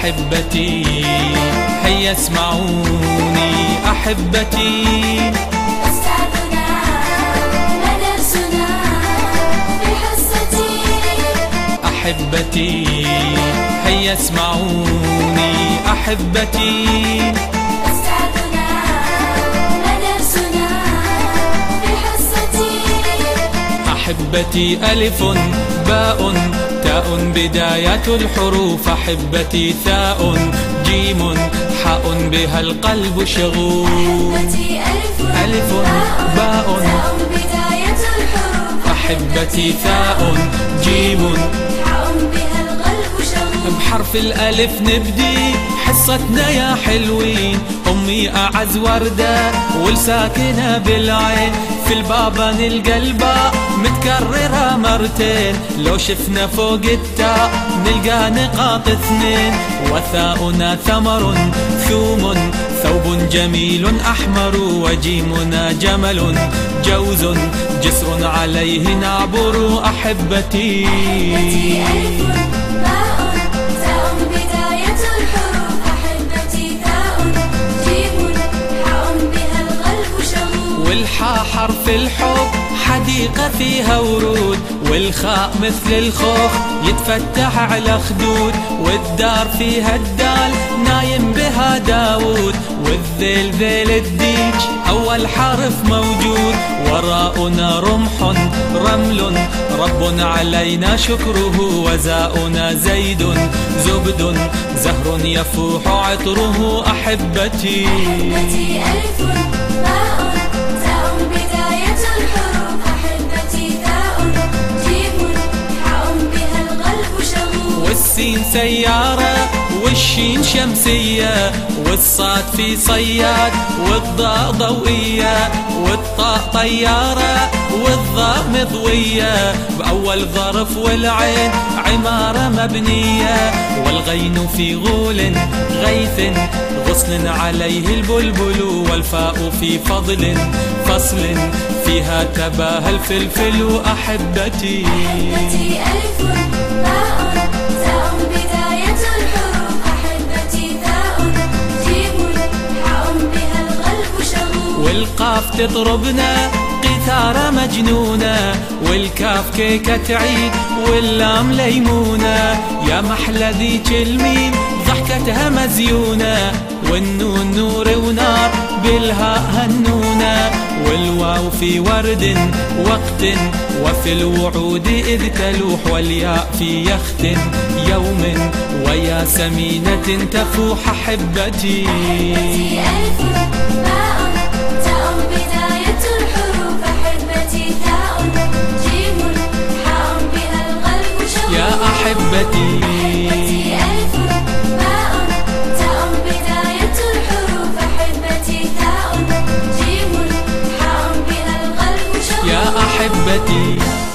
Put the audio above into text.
أحبتي هيا اسمعوني أحبتي. أستاذنا مدرسنا في حصتي أحبتي هيا اسمعوني أحبتي. أستاذنا مدرسنا في حصتي أحبتي ألف باء. تاء بداية الحروف أحبتي ثاء جيم حاء بها القلب أحبتي ألف ألف باء. بداية الحروف أحبتي ثاء جيم حاء بها القلب شغوف بحرف الألف نبدي. حصتنا يا حلوين أمي أعز وردة والساكنة بالعين. في البابا نلقى الباء متكررة مرتين. لو شفنا فوق التاء نلقى نقاط اثنين. وثاؤنا ثمر ثوم ثوب جميل أحمر وجيمنا جمل. جوز جسر عليه نعبر أحبتي. أحبتي ألف الحب حديقة فيها ورود والخاء مثل الخوخ يتفتح على خدود والدار فيها الدال نايم بها داود والذيل ذيل الديج أول حرف موجود. وراءنا رمح رمل رب علينا شكره وزاؤنا زيد زبد زهر يفوح عطره. أحبتي أحبتي ألف باء والسين سيارة والشين شمسية والصاد في صياد والضاء ضوئية والطاء طيارة والضاء مضوية. بأول ظرف والعين عمارة مبنية والغين في غول غيث غصن عليه البلبل والفاء في فضل فصل فيها تباهى الفلفل أحبتي. أحبتي ألف باء تاء بداية الحروف أحبتي ثاء جيم حاء بها القلب شغوف والقاف تضربنا قيثارة مجنونة والكاف كيكة تعيد واللام ليمونة يا محلى ذيك الميم ضحكتها مزيونة والنون نور ونار بالهاء هنونة والواو في ورد وقت وفي الوعود إذ تلوح والياء في يخت. يوم ويا سمينة تفوح أحبتي أحبتي ألف refletir